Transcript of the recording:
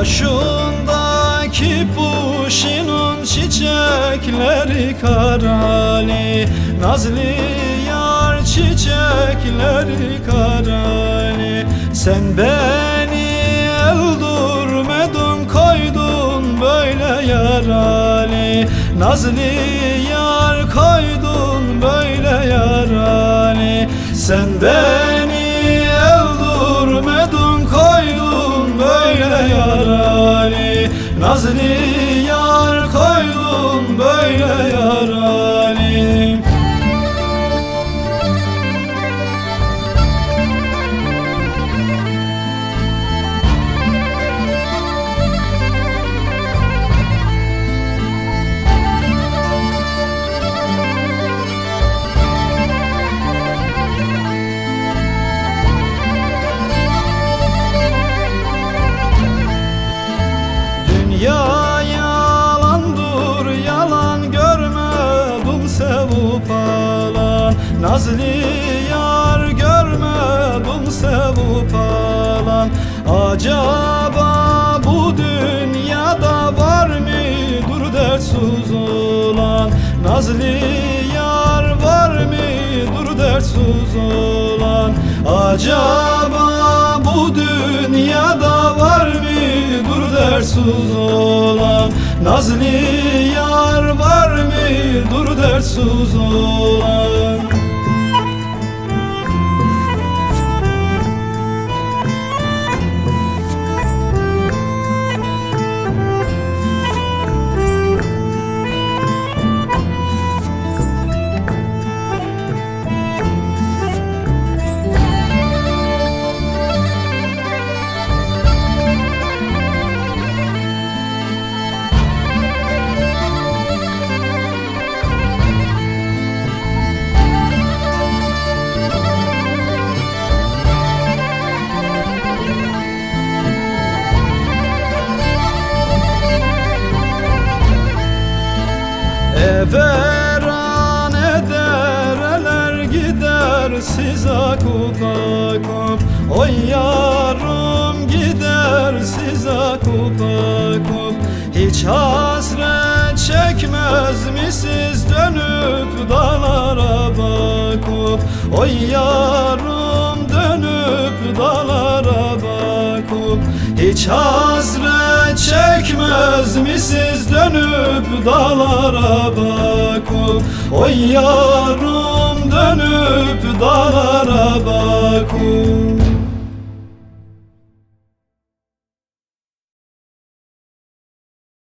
Başındaki puşinun çiçekleri karali Nazlı yar çiçekleri karali Sen beni öldürmedin koydun böyle yarali Nazlı yar koydun böyle yarali Sen beni Nazlı Nazlı yar görmedim sevup alan. Acaba bu dünyada var mıdır dertsiz olan? Nazlı yar var mıdır dertsiz olan? Acaba bu dünyada var mıdır dertsiz olan? Nazlı yar var mıdır dertsiz olan Everan edereler gider size kupakup Oy yarım gider size kupakup Hiç hasret çekmez misiniz dönüp dağlara bakıp? Oy yarım dönüp dağlara bakıp. Hiç hasret çekmez misiniz dönüp dağlara bakıp? Oy yarım dönüp dağlara bakıp